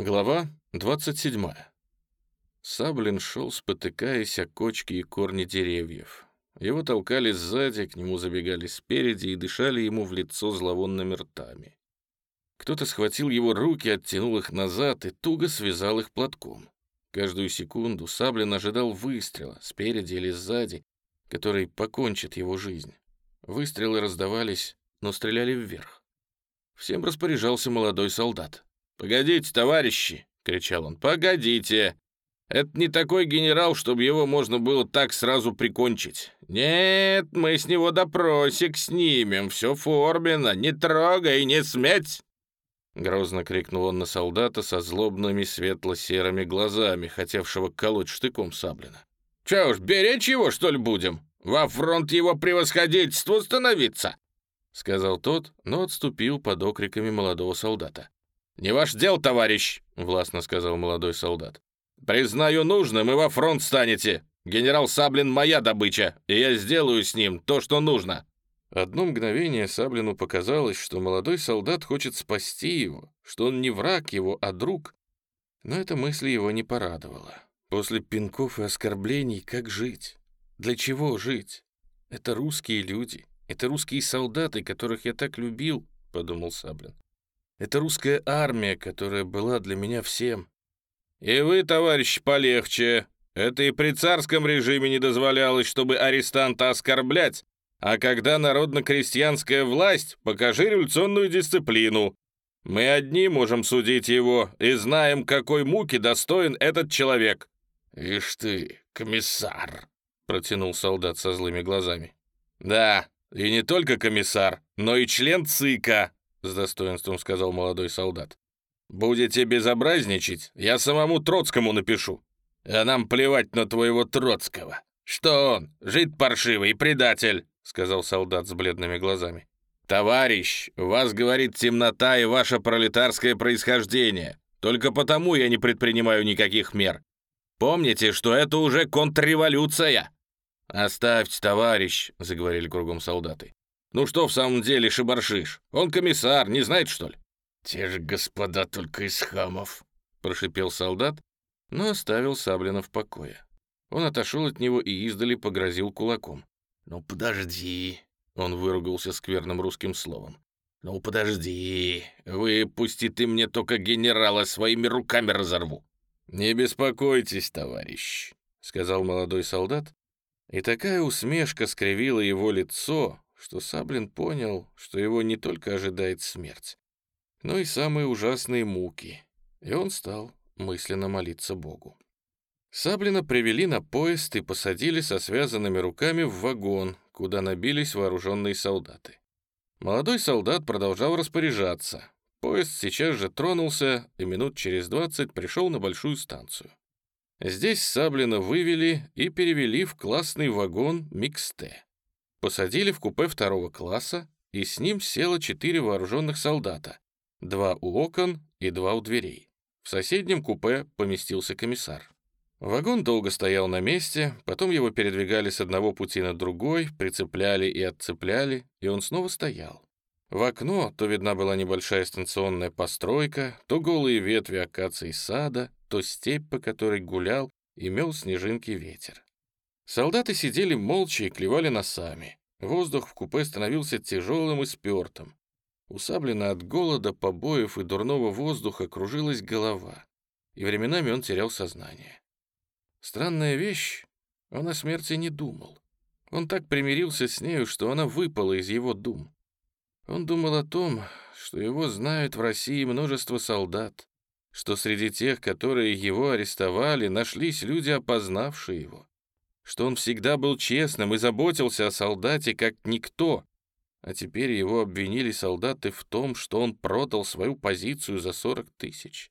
Глава 27. Саблин шел, спотыкаясь о кочки и корни деревьев. Его толкали сзади, к нему забегали спереди и дышали ему в лицо зловонными ртами. Кто-то схватил его руки, оттянул их назад и туго связал их платком. Каждую секунду Саблин ожидал выстрела, спереди или сзади, который покончит его жизнь. Выстрелы раздавались, но стреляли вверх. Всем распоряжался молодой солдат. «Погодите, товарищи!» — кричал он. «Погодите! Это не такой генерал, чтобы его можно было так сразу прикончить. Нет, мы с него допросик снимем, все форменно, не трогай, не сметь!» Грозно крикнул он на солдата со злобными светло-серыми глазами, хотевшего колоть штыком Саблина. «Че уж, беречь его, что ли, будем? Во фронт его превосходительству становиться!» Сказал тот, но отступил под окриками молодого солдата. «Не ваш дел, товарищ!» — властно сказал молодой солдат. «Признаю нужным, и во фронт станете. Генерал Саблин — моя добыча, и я сделаю с ним то, что нужно». Одно мгновение Саблину показалось, что молодой солдат хочет спасти его, что он не враг его, а друг. Но эта мысль его не порадовала. После пинков и оскорблений как жить? Для чего жить? Это русские люди, это русские солдаты, которых я так любил, — подумал Саблин. Это русская армия, которая была для меня всем. И вы, товарищ, полегче. Это и при царском режиме не дозволялось, чтобы арестанта оскорблять. А когда народно-крестьянская власть, покажи революционную дисциплину. Мы одни можем судить его и знаем, какой муки достоин этот человек. «Ишь ты, комиссар!» — протянул солдат со злыми глазами. «Да, и не только комиссар, но и член ЦИКа», — с достоинством сказал молодой солдат. «Будете безобразничать, я самому Троцкому напишу. А нам плевать на твоего Троцкого. Что он, жид паршивый, предатель», — сказал солдат с бледными глазами. «Товарищ, вас говорит темнота и ваше пролетарское происхождение. Только потому я не предпринимаю никаких мер. Помните, что это уже контрреволюция!» «Оставьте, товарищ», — заговорили кругом солдаты. Ну что в самом деле шибаршиш? Он комиссар, не знает, что ли?» «Те же господа только из хамов», — прошипел солдат, но оставил Саблина в покое. Он отошел от него и издали погрозил кулаком. «Ну подожди», — он выругался скверным русским словом. «Ну подожди, выпусти ты мне только генерала своими руками разорву». «Не беспокойтесь, товарищ», — сказал молодой солдат, и такая усмешка скривила его лицо, что Саблин понял, что его не только ожидает смерть, но и самые ужасные муки, и он стал мысленно молиться Богу. Саблина привели на поезд и посадили со связанными руками в вагон, куда набились вооруженные солдаты. Молодой солдат продолжал распоряжаться. Поезд сейчас же тронулся и минут через двадцать пришел на большую станцию. Здесь Саблина вывели и перевели в классный вагон «Миксте». Посадили в купе второго класса, и с ним село четыре вооруженных солдата, два у окон и два у дверей. В соседнем купе поместился комиссар. Вагон долго стоял на месте, потом его передвигали с одного пути на другой, прицепляли и отцепляли, и он снова стоял. В окно то видна была небольшая станционная постройка, то голые ветви акаций сада, то степь, по которой гулял и мел снежинки ветер. Солдаты сидели молча и клевали носами. Воздух в купе становился тяжелым и спертым. У от голода, побоев и дурного воздуха кружилась голова, и временами он терял сознание. Странная вещь, он о смерти не думал. Он так примирился с нею, что она выпала из его дум. Он думал о том, что его знают в России множество солдат, что среди тех, которые его арестовали, нашлись люди, опознавшие его что он всегда был честным и заботился о солдате как никто, а теперь его обвинили солдаты в том, что он продал свою позицию за 40 тысяч.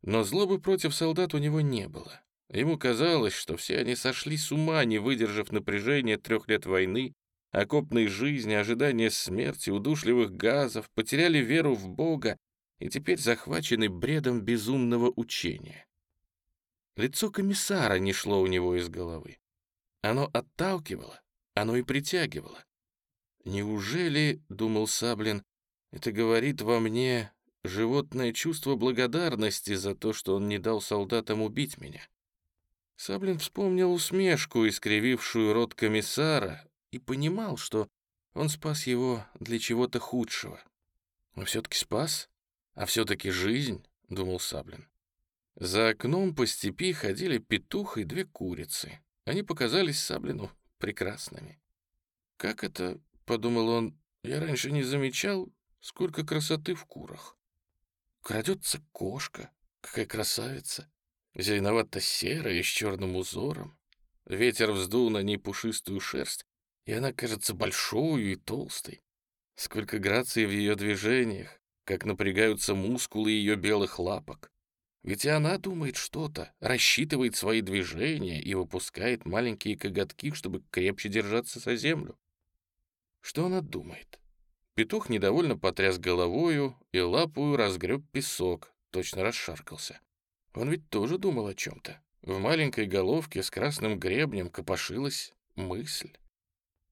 Но злобы против солдат у него не было. Ему казалось, что все они сошли с ума, не выдержав напряжения трех лет войны, окопной жизни, ожидания смерти, удушливых газов, потеряли веру в Бога и теперь захвачены бредом безумного учения. Лицо комиссара не шло у него из головы. Оно отталкивало, оно и притягивало. «Неужели, — думал Саблин, — это говорит во мне животное чувство благодарности за то, что он не дал солдатам убить меня. Саблин вспомнил усмешку, искривившую рот комиссара, и понимал, что он спас его для чего-то худшего. Но все-таки спас, а все-таки жизнь, — думал Саблин. За окном по степи ходили петух и две курицы. Они показались Саблину прекрасными. «Как это?» — подумал он. «Я раньше не замечал, сколько красоты в курах. Крадется кошка, какая красавица, зеленовато-серая с черным узором. Ветер вздул на ней пушистую шерсть, и она кажется большой и толстой. Сколько грации в ее движениях, как напрягаются мускулы ее белых лапок. Ведь она думает что-то, рассчитывает свои движения и выпускает маленькие коготки, чтобы крепче держаться за землю. Что она думает? Петух недовольно потряс головою и лапую разгреб песок, точно расшаркался. Он ведь тоже думал о чем-то. В маленькой головке с красным гребнем копошилась мысль.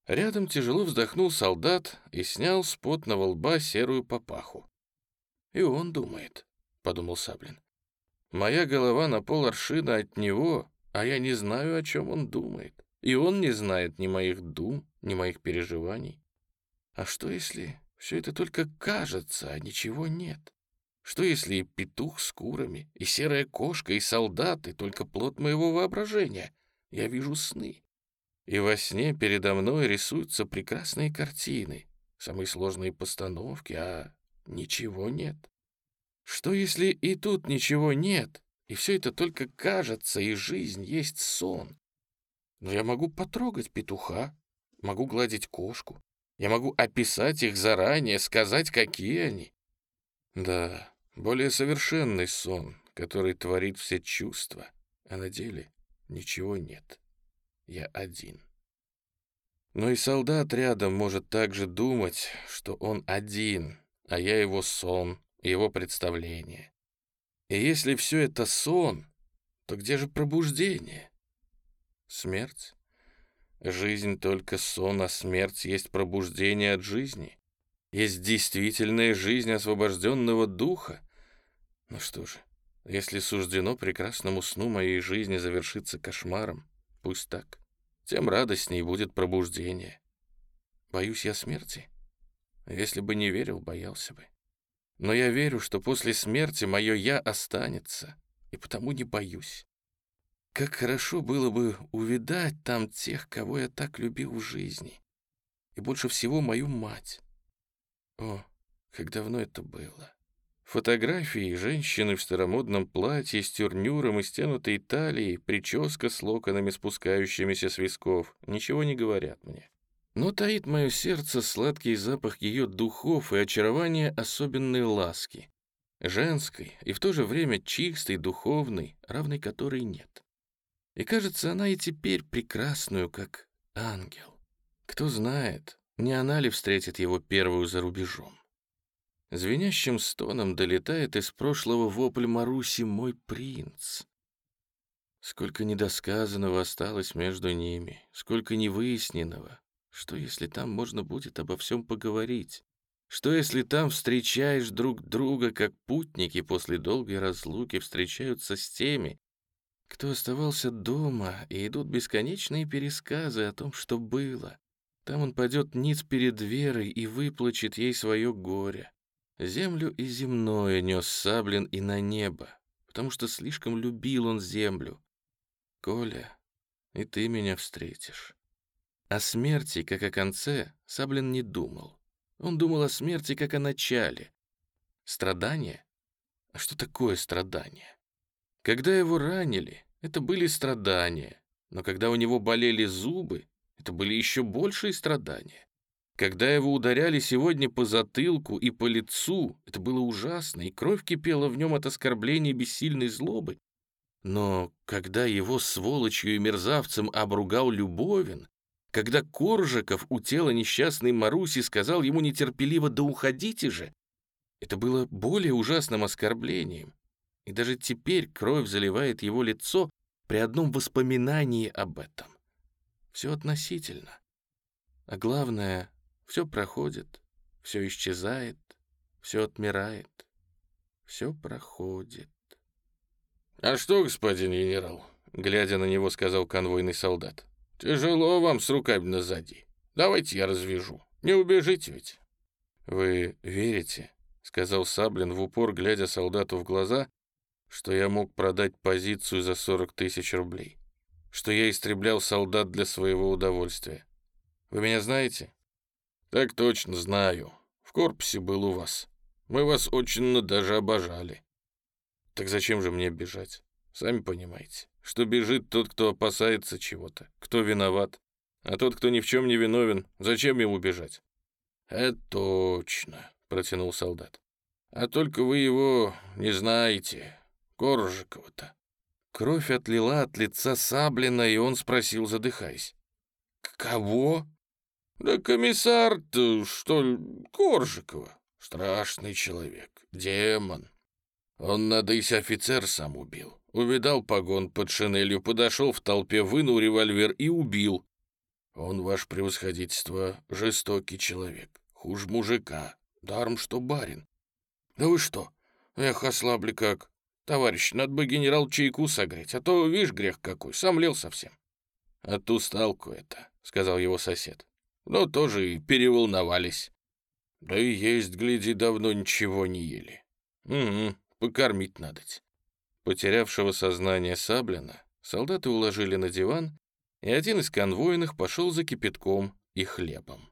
Рядом тяжело вздохнул солдат и снял с потного лба серую папаху. «И он думает», — подумал Саблин. «Моя голова на пол аршина от него, а я не знаю, о чем он думает. И он не знает ни моих дум, ни моих переживаний. А что, если все это только кажется, а ничего нет? Что, если и петух с курами, и серая кошка, и солдаты — только плод моего воображения? Я вижу сны и во сне передо мной рисуются прекрасные картины, самые сложные постановки, а ничего нет. Что если и тут ничего нет, и все это только кажется, и жизнь есть сон? Но я могу потрогать петуха, могу гладить кошку, я могу описать их заранее, сказать, какие они. Да, более совершенный сон, который творит все чувства, а на деле ничего нет я один. Но и солдат рядом может также думать, что он один, а я его сон, его представление. И если все это сон, то где же пробуждение? Смерть? Жизнь только сон, а смерть есть пробуждение от жизни. Есть действительная жизнь освобожденного духа. Ну что же, если суждено прекрасному сну моей жизни завершиться кошмаром, пусть так тем радостней будет пробуждение. Боюсь я смерти? Если бы не верил, боялся бы. Но я верю, что после смерти мое «я» останется, и потому не боюсь. Как хорошо было бы увидать там тех, кого я так любил в жизни. И больше всего мою мать. О, как давно это было. Фотографии женщины в старомодном платье с тюрнюром и стянутой талией, прическа с локонами, спускающимися с висков, ничего не говорят мне. Но таит мое сердце сладкий запах ее духов и очарование особенной ласки. Женской и в то же время чистой, духовной, равной которой нет. И кажется, она и теперь прекрасную, как ангел. Кто знает, не она ли встретит его первую за рубежом. Звенящим стоном долетает из прошлого вопль Маруси «Мой принц». Сколько недосказанного осталось между ними, сколько невыясненного. Что, если там можно будет обо всем поговорить? Что, если там встречаешь друг друга, как путники после долгой разлуки встречаются с теми, кто оставался дома, и идут бесконечные пересказы о том, что было? Там он падет ниц перед Верой и выплачет ей свое горе. Землю и земное нес Саблин и на небо, потому что слишком любил он землю. Коля, и ты меня встретишь. О смерти, как о конце, Саблин не думал. Он думал о смерти, как о начале. Страдания? А что такое страдания? Когда его ранили, это были страдания, но когда у него болели зубы, это были еще большие страдания. Когда его ударяли сегодня по затылку и по лицу, это было ужасно, и кровь кипела в нем от оскорбления бессильной злобы. Но когда его сволочью и мерзавцем обругал Любовин, когда Коржиков у тела несчастной Маруси сказал ему нетерпеливо «да уходите же», это было более ужасным оскорблением. И даже теперь кровь заливает его лицо при одном воспоминании об этом. Все относительно. А главное, все проходит, все исчезает, все отмирает. все проходит. «А что, господин генерал?» — глядя на него, сказал конвойный солдат. «Тяжело вам с руками назади. Давайте я развяжу. Не убежите ведь». «Вы верите?» — сказал Саблин в упор, глядя солдату в глаза, что я мог продать позицию за 40 тысяч рублей, что я истреблял солдат для своего удовольствия. Вы меня знаете? Так точно знаю. В корпусе был у вас. Мы вас очень даже обожали. Так зачем же мне бежать? Сами понимаете, что бежит тот, кто опасается чего-то, кто виноват. А тот, кто ни в чем не виновен, зачем ему бежать? Это точно, протянул солдат. А только вы его не знаете, Коржикова-то. Кровь отлила от лица Саблина, и он спросил, задыхаясь. «Кого?» «Да комиссар-то, что ли, Коржикова. Страшный человек, демон. Он, надысь, офицер сам убил. Увидал погон под шинелью, подошел в толпе, вынул револьвер и убил. Он, ваше превосходительство, жестокий человек, хуже мужика, даром что барин. Да вы что, эх, ослабли как. Товарищ, надо бы генерал чайку согреть, а то, видишь, грех какой, сомлел совсем. От усталку это, сказал его сосед. Но тоже и переволновались. Да и есть, гляди, давно ничего не ели. Угу, покормить надо. Потерявшего сознание Саблина солдаты уложили на диван, и один из конвойных пошел за кипятком и хлебом.